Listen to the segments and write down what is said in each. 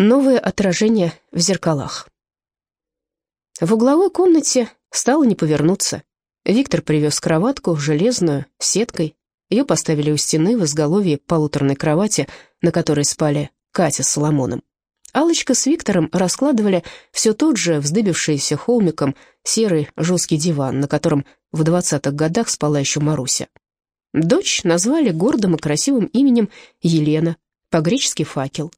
Новое отражение в зеркалах. В угловой комнате стало не повернуться. Виктор привез кроватку, железную, с сеткой. Ее поставили у стены в изголовье полуторной кровати, на которой спали Катя с Соломоном. алочка с Виктором раскладывали все тот же вздыбившийся холмиком серый жесткий диван, на котором в двадцатых годах спала еще Маруся. Дочь назвали гордым и красивым именем Елена, по-гречески «факел».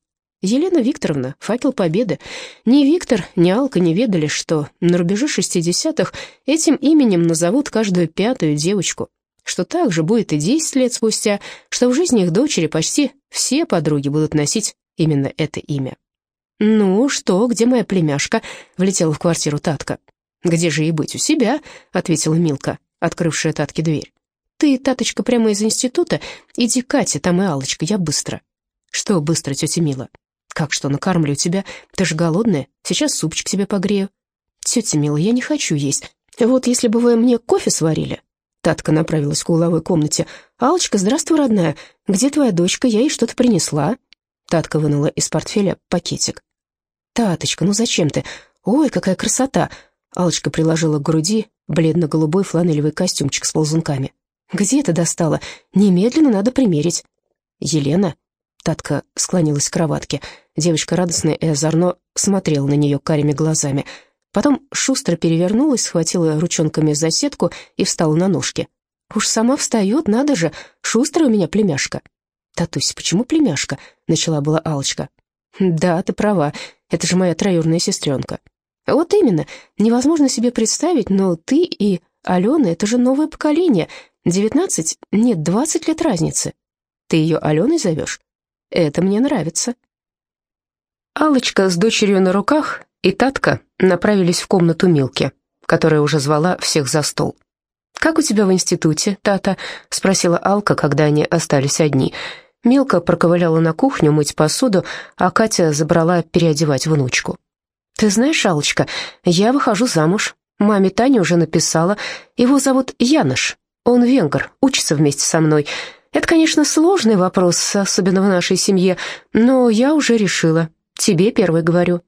Елена Викторовна, факел победы. Ни Виктор, ни Алка не ведали, что на рубеже шестидесятых этим именем назовут каждую пятую девочку, что так же будет и десять лет спустя, что в жизни их дочери почти все подруги будут носить именно это имя. «Ну что, где моя племяшка?» — влетела в квартиру Татка. «Где же ей быть? У себя?» — ответила Милка, открывшая Татке дверь. «Ты, Таточка, прямо из института? Иди, Катя, там и Алочка, я быстро». «Что быстро, тетя Мила?» «Как что, накармлю тебя? Ты же голодная. Сейчас супчик тебе погрею». «Тетя Мила, я не хочу есть. Вот если бы вы мне кофе сварили...» Татка направилась к угловой комнате. «Алочка, здравствуй, родная. Где твоя дочка? Я ей что-то принесла». Татка вынула из портфеля пакетик. «Таточка, ну зачем ты? Ой, какая красота!» Алочка приложила к груди бледно-голубой фланелевый костюмчик с ползунками. «Где ты достала? Немедленно надо примерить». «Елена?» Татка склонилась к кроватке. Девочка радостная и озорно смотрела на нее карими глазами. Потом шустро перевернулась, схватила ручонками за сетку и встала на ножки. «Уж сама встает, надо же, шустрая у меня племяшка». «Татусь, почему племяшка?» — начала была алочка «Да, ты права, это же моя троюрная сестренка». «Вот именно, невозможно себе представить, но ты и Алена — это же новое поколение. Девятнадцать, нет, двадцать лет разницы. Ты ее Аленой зовешь?» Это мне нравится». Алочка с дочерью на руках и Татка направились в комнату Милки, которая уже звала всех за стол. «Как у тебя в институте, Тата?» — спросила Алка, когда они остались одни. Милка проковыляла на кухню мыть посуду, а Катя забрала переодевать внучку. «Ты знаешь, Алочка, я выхожу замуж. Маме Таня уже написала. Его зовут Янош. Он венгр, учится вместе со мной. Это, конечно, сложный вопрос, особенно в нашей семье, но я уже решила. Тебе первой говорю.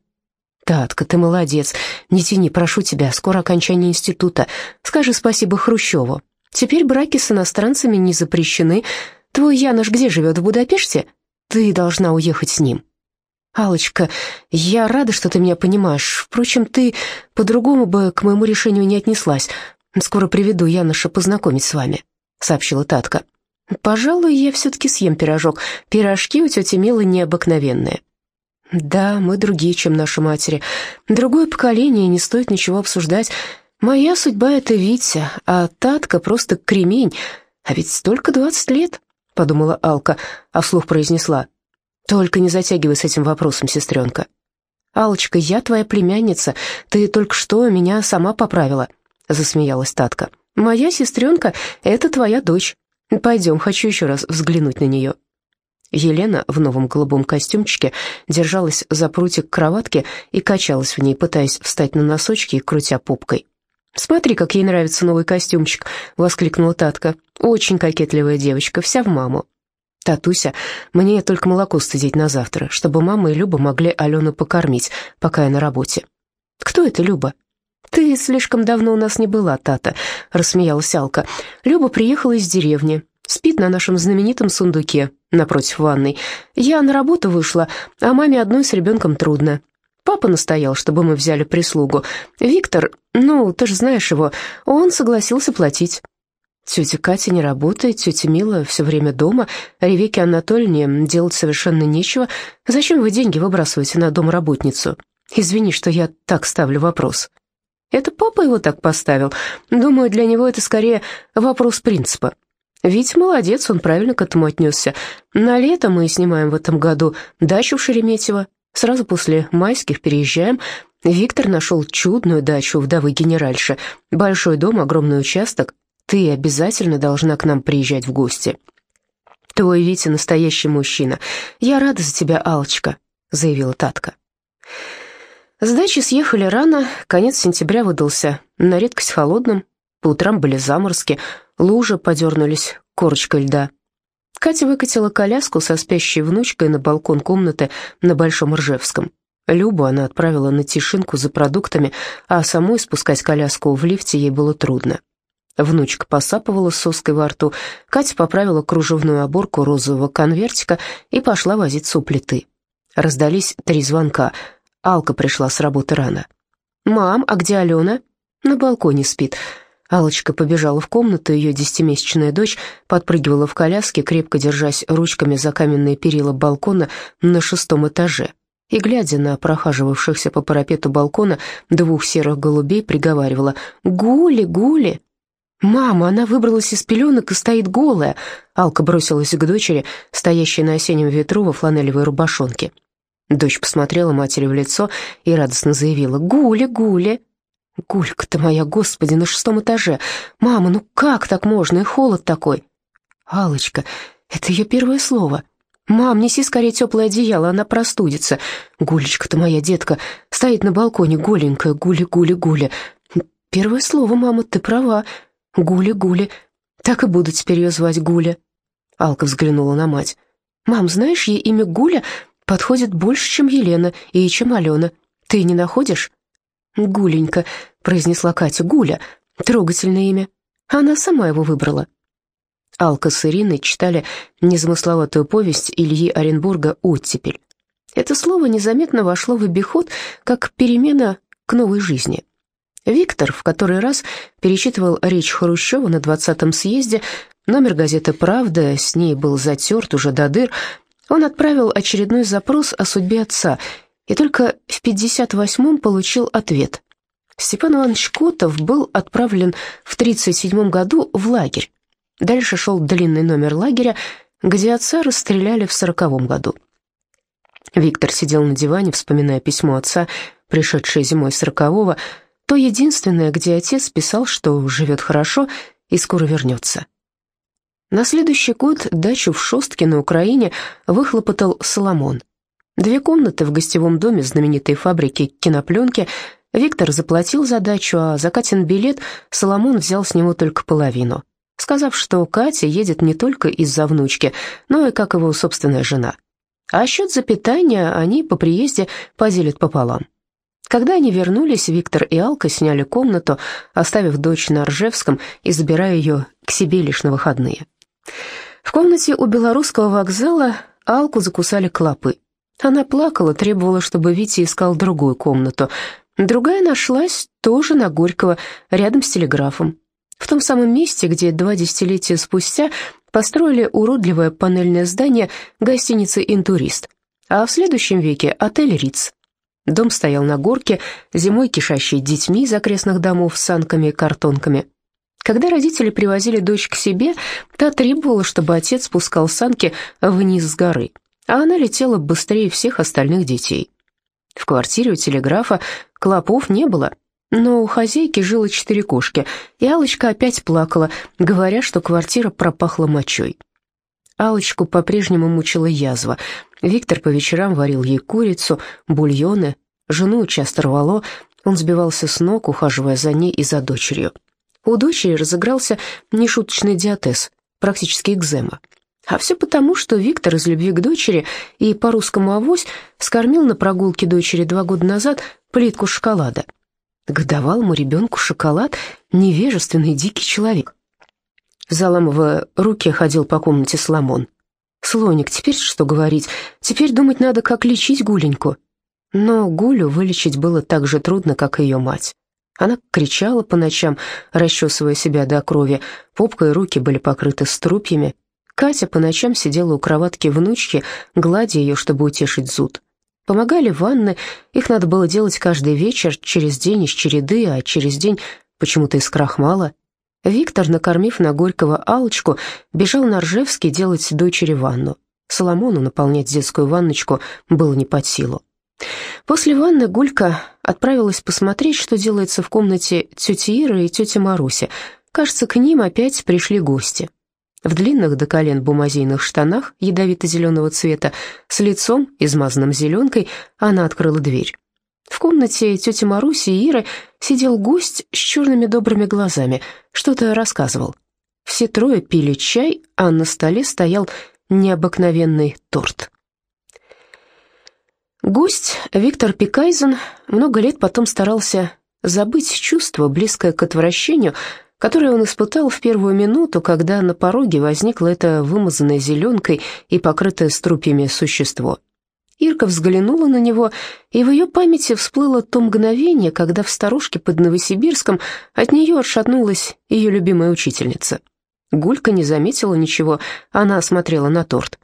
Татка, ты молодец. Не тяни, прошу тебя, скоро окончание института. Скажи спасибо Хрущеву. Теперь браки с иностранцами не запрещены. Твой Янош где живет, в Будапеште? Ты должна уехать с ним. Алочка, я рада, что ты меня понимаешь. Впрочем, ты по-другому бы к моему решению не отнеслась. Скоро приведу Яноша познакомить с вами, сообщила Татка. Пожалуй, я все-таки съем пирожок. Пирожки у тети Милы необыкновенные. Да, мы другие, чем наши матери. Другое поколение, не стоит ничего обсуждать. Моя судьба — это Витя, а Татка просто кремень. А ведь столько двадцать лет, — подумала Алка, а вслух произнесла. Только не затягивай с этим вопросом, сестренка. Алочка, я твоя племянница, ты только что меня сама поправила, — засмеялась Татка. Моя сестренка — это твоя дочь. «Пойдем, хочу еще раз взглянуть на нее». Елена в новом голубом костюмчике держалась за прутик кроватки и качалась в ней, пытаясь встать на носочки и крутя попкой. «Смотри, как ей нравится новый костюмчик», — воскликнула Татка. «Очень кокетливая девочка, вся в маму». «Татуся, мне только молоко стыдить на завтра, чтобы мама и Люба могли Алену покормить, пока я на работе». «Кто это Люба?» «Ты слишком давно у нас не была, Тата», — рассмеялась Алка. «Люба приехала из деревни, спит на нашем знаменитом сундуке напротив ванной. Я на работу вышла, а маме одной с ребенком трудно. Папа настоял, чтобы мы взяли прислугу. Виктор, ну, ты же знаешь его, он согласился платить». Тетя Катя не работает, тетя Мила все время дома, Ревеке Анатольевне делать совершенно нечего. Зачем вы деньги выбрасываете на домработницу? Извини, что я так ставлю вопрос. Это папа его так поставил. Думаю, для него это скорее вопрос принципа. Ведь молодец, он правильно к этому отнесся. На лето мы снимаем в этом году дачу в Шереметьево. Сразу после майских переезжаем. Виктор нашел чудную дачу вдовы генеральши. Большой дом, огромный участок. Ты обязательно должна к нам приезжать в гости. Твой Витя настоящий мужчина. Я рада за тебя, Алочка, заявила Татка. С дачи съехали рано, конец сентября выдался на редкость холодным, по утрам были заморозки, лужи подернулись корочкой льда. Катя выкатила коляску со спящей внучкой на балкон комнаты на Большом Ржевском. Любу она отправила на Тишинку за продуктами, а самой спускать коляску в лифте ей было трудно. Внучка посапывала соской во рту, Катя поправила кружевную оборку розового конвертика и пошла возиться у плиты. Раздались три звонка. Алка пришла с работы рано. «Мам, а где Алена?» «На балконе спит». Алочка побежала в комнату, ее десятимесячная дочь подпрыгивала в коляске, крепко держась ручками за каменные перила балкона на шестом этаже. И, глядя на прохаживавшихся по парапету балкона двух серых голубей, приговаривала «Гули, гули!» «Мама, она выбралась из пеленок и стоит голая!» Алка бросилась к дочери, стоящей на осеннем ветру во фланелевой рубашонке. Дочь посмотрела матери в лицо и радостно заявила «Гуля, Гуля!» «Гулька-то моя, господи, на шестом этаже! Мама, ну как так можно? И холод такой!» алочка это ее первое слово. «Мам, неси скорее теплое одеяло, она простудится. Гулечка-то моя, детка, стоит на балконе, голенькая, гуля-гуля-гуля. Первое слово, мама, ты права. Гуля-гуля. Так и буду теперь ее звать Гуля». Алка взглянула на мать. «Мам, знаешь, ей имя Гуля подходит больше, чем Елена и чем Алена. Ты не находишь?» «Гуленька», — произнесла Катя, — «Гуля, трогательное имя. Она сама его выбрала». Алка с Ириной читали незамысловатую повесть Ильи Оренбурга «Оттепель». Это слово незаметно вошло в обиход, как перемена к новой жизни. Виктор в который раз перечитывал речь Хрущева на 20-м съезде, номер газеты «Правда», с ней был затерт уже до дыр, он отправил очередной запрос о судьбе отца и только в 58-м получил ответ. Степан Иванович Котов был отправлен в 37 году в лагерь. Дальше шел длинный номер лагеря, где отца расстреляли в 40 году. Виктор сидел на диване, вспоминая письмо отца, пришедшее зимой 40-го, то единственное, где отец писал, что живет хорошо и скоро вернется. На следующий год дачу в Шостке на Украине выхлопотал Соломон – Две комнаты в гостевом доме знаменитой фабрики кинопленки. Виктор заплатил за дачу, а за Катин билет Соломон взял с него только половину, сказав, что Катя едет не только из-за внучки, но и как его собственная жена. А счет за питание они по приезде поделят пополам. Когда они вернулись, Виктор и Алка сняли комнату, оставив дочь на Ржевском и забирая ее к себе лишь на выходные. В комнате у белорусского вокзала Алку закусали клопы. Она плакала, требовала, чтобы Витя искал другую комнату. Другая нашлась тоже на Горького, рядом с телеграфом. В том самом месте, где два десятилетия спустя построили уродливое панельное здание гостиницы «Интурист», а в следующем веке отель «Риц». Дом стоял на горке, зимой кишащий детьми из окрестных домов с санками и картонками. Когда родители привозили дочь к себе, та требовала, чтобы отец спускал санки вниз с горы а она летела быстрее всех остальных детей. В квартире у телеграфа клопов не было, но у хозяйки жило четыре кошки, и Алочка опять плакала, говоря, что квартира пропахла мочой. Алочку по-прежнему мучила язва. Виктор по вечерам варил ей курицу, бульоны, жену часто рвало, он сбивался с ног, ухаживая за ней и за дочерью. У дочери разыгрался нешуточный диатез, практически экзема. А все потому, что Виктор из любви к дочери и по русскому авось скормил на прогулке дочери два года назад плитку шоколада. Годовалому ребенку шоколад — невежественный дикий человек. Заламывая руки, ходил по комнате Соломон. «Слоник, теперь что говорить? Теперь думать надо, как лечить Гуленьку». Но Гулю вылечить было так же трудно, как и ее мать. Она кричала по ночам, расчесывая себя до крови, попка и руки были покрыты струпьями, Катя по ночам сидела у кроватки внучки, гладя ее, чтобы утешить зуд. Помогали ванны, их надо было делать каждый вечер, через день из череды, а через день почему-то из крахмала. Виктор, накормив на Горького алочку бежал на Ржевский делать дочери ванну. Соломону наполнять детскую ванночку было не под силу. После ванны Гулька отправилась посмотреть, что делается в комнате тети Иры и тети Маруси. Кажется, к ним опять пришли гости. В длинных до колен бумазийных штанах ядовито-зеленого цвета, с лицом, измазанным зеленкой, она открыла дверь. В комнате тети Маруси и Иры сидел гость с черными добрыми глазами, что-то рассказывал. Все трое пили чай, а на столе стоял необыкновенный торт. Гость Виктор Пикайзен много лет потом старался забыть чувство, близкое к отвращению, которое он испытал в первую минуту, когда на пороге возникло это вымазанное зеленкой и покрытое струпьями существо. Ирка взглянула на него, и в ее памяти всплыло то мгновение, когда в старушке под Новосибирском от нее отшатнулась ее любимая учительница. Гулька не заметила ничего, она смотрела на торт.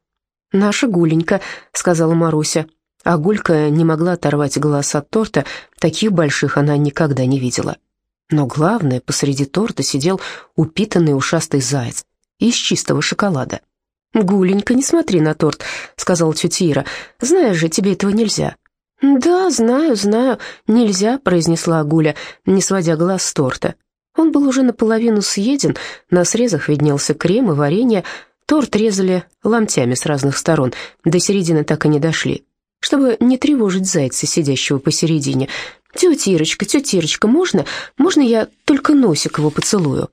«Наша Гуленька», — сказала Маруся. А Гулька не могла оторвать глаз от торта, таких больших она никогда не видела. Но главное, посреди торта сидел упитанный ушастый заяц из чистого шоколада. «Гуленька, не смотри на торт», — сказала тетя Ира. «Знаешь же, тебе этого нельзя». «Да, знаю, знаю, нельзя», — произнесла Гуля, не сводя глаз с торта. Он был уже наполовину съеден, на срезах виднелся крем и варенье. Торт резали ломтями с разных сторон, до середины так и не дошли, чтобы не тревожить зайца, сидящего посередине. «Тетя Ирочка, тетя Ирочка, можно? Можно я только носик его поцелую?»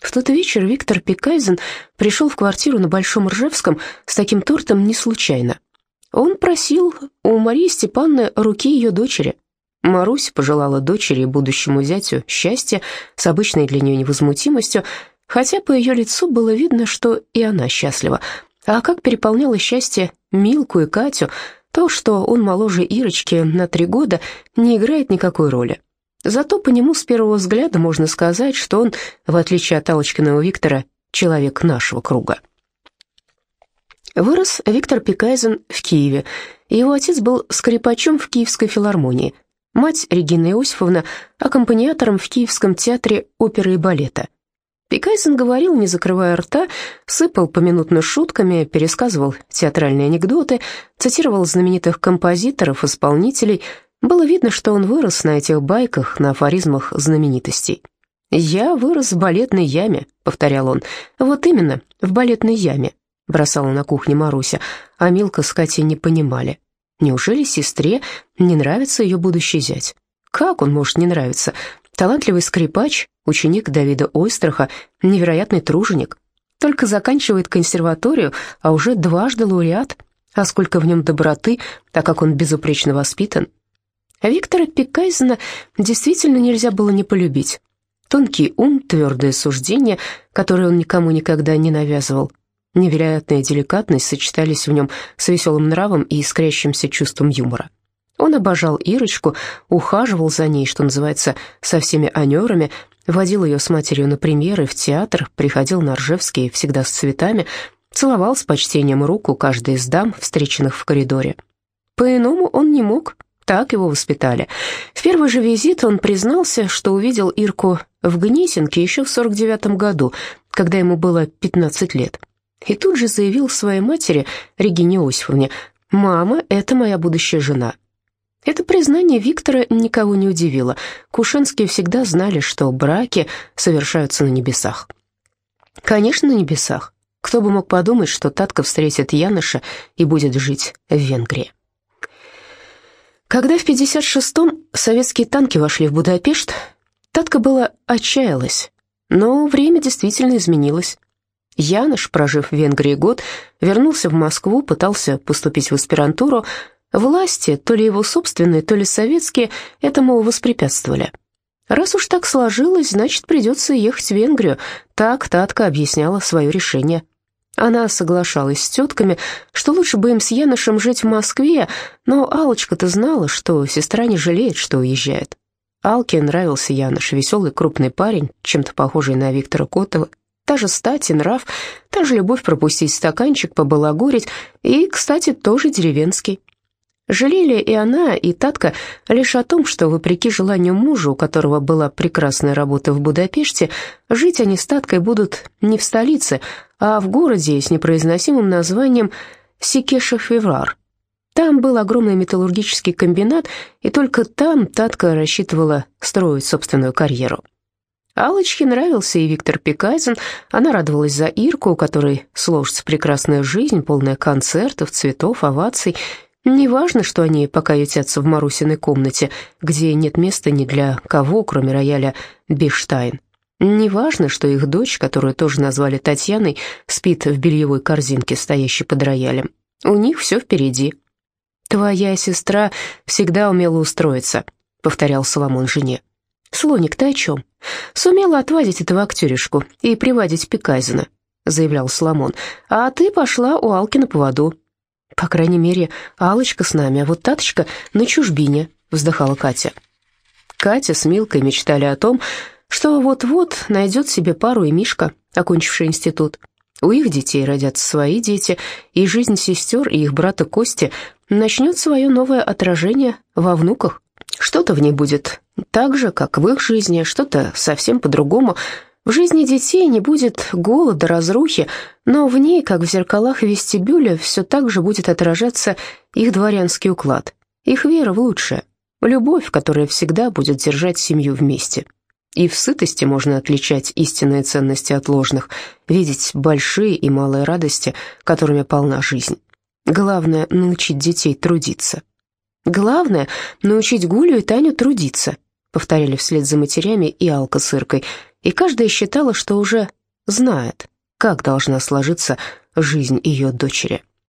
В тот вечер Виктор Пикайзен пришел в квартиру на Большом Ржевском с таким тортом не случайно. Он просил у Марии Степановны руки ее дочери. Марусь пожелала дочери и будущему зятю счастья с обычной для нее невозмутимостью, хотя по ее лицу было видно, что и она счастлива. А как переполняло счастье Милку и Катю, то, что он моложе Ирочки на три года, не играет никакой роли. Зато по нему с первого взгляда можно сказать, что он, в отличие от Алочкиного Виктора, человек нашего круга. Вырос Виктор Пикайзен в Киеве. Его отец был скрипачом в Киевской филармонии, мать Регина Иосифовна аккомпаниатором в Киевском театре оперы и балета. Пикайзен говорил, не закрывая рта, сыпал поминутно шутками, пересказывал театральные анекдоты, цитировал знаменитых композиторов, исполнителей – было видно, что он вырос на этих байках, на афоризмах знаменитостей. «Я вырос в балетной яме», — повторял он. «Вот именно, в балетной яме», — бросала на кухне Маруся, а Милка с Катей не понимали. Неужели сестре не нравится ее будущий зять? Как он может не нравиться? Талантливый скрипач, ученик Давида Ойстраха, невероятный труженик. Только заканчивает консерваторию, а уже дважды лауреат. А сколько в нем доброты, так как он безупречно воспитан. А Виктора Пикайзена действительно нельзя было не полюбить. Тонкий ум, твердое суждение, которое он никому никогда не навязывал. Невероятная деликатность сочетались в нем с веселым нравом и искрящимся чувством юмора. Он обожал Ирочку, ухаживал за ней, что называется, со всеми анерами, водил ее с матерью на премьеры в театр, приходил на Ржевский всегда с цветами, целовал с почтением руку каждой из дам, встреченных в коридоре. По-иному он не мог, так его воспитали. В первый же визит он признался, что увидел Ирку в Гнесинке еще в 49 году, когда ему было 15 лет. И тут же заявил своей матери, Регине Осифовне, «Мама, это моя будущая жена». Это признание Виктора никого не удивило. Кушенские всегда знали, что браки совершаются на небесах. Конечно, на небесах. Кто бы мог подумать, что Татка встретит Яныша и будет жить в Венгрии. Когда в 56-м советские танки вошли в Будапешт, Татка была отчаялась, но время действительно изменилось. Яныш, прожив в Венгрии год, вернулся в Москву, пытался поступить в аспирантуру. Власти, то ли его собственные, то ли советские, этому воспрепятствовали. Раз уж так сложилось, значит, придется ехать в Венгрию. Так Татка объясняла свое решение. Она соглашалась с тетками, что лучше бы им с Янышем жить в Москве, но Алочка-то знала, что сестра не жалеет, что уезжает. Алке нравился Яныш, веселый крупный парень, чем-то похожий на Виктора Котова. Та же стать и нрав, та же любовь пропустить стаканчик, побалагурить, и, кстати, тоже деревенский. Жалели и она, и Татка лишь о том, что, вопреки желанию мужа, у которого была прекрасная работа в Будапеште, жить они с Таткой будут не в столице, а в городе с непроизносимым названием Сикеша-Феврар. Там был огромный металлургический комбинат, и только там Татка рассчитывала строить собственную карьеру. Аллочке нравился и Виктор Пикайзен, она радовалась за Ирку, у которой сложится прекрасная жизнь, полная концертов, цветов, оваций – Неважно, что они пока ютятся в Марусиной комнате, где нет места ни для кого, кроме рояля Биштайн. Неважно, что их дочь, которую тоже назвали Татьяной, спит в бельевой корзинке, стоящей под роялем. У них все впереди. «Твоя сестра всегда умела устроиться», — повторял Соломон жене. «Слоник, ты о чем? Сумела отвадить этого актеришку и приводить Пиказина», — заявлял Соломон. «А ты пошла у Алки на поводу». «По крайней мере, Алочка с нами, а вот Таточка на чужбине», — вздыхала Катя. Катя с Милкой мечтали о том, что вот-вот найдет себе пару и Мишка, окончивший институт. У их детей родятся свои дети, и жизнь сестер и их брата Кости начнет свое новое отражение во внуках. Что-то в ней будет так же, как в их жизни, что-то совсем по-другому. В жизни детей не будет голода, разрухи, но в ней, как в зеркалах вестибюля, все так же будет отражаться их дворянский уклад, их вера в лучшее, любовь, которая всегда будет держать семью вместе. И в сытости можно отличать истинные ценности от ложных, видеть большие и малые радости, которыми полна жизнь. Главное — научить детей трудиться. Главное — научить Гулю и Таню трудиться, повторяли вслед за матерями и Алка с Иркой, и каждая считала, что уже знает, как должна сложиться жизнь ее дочери.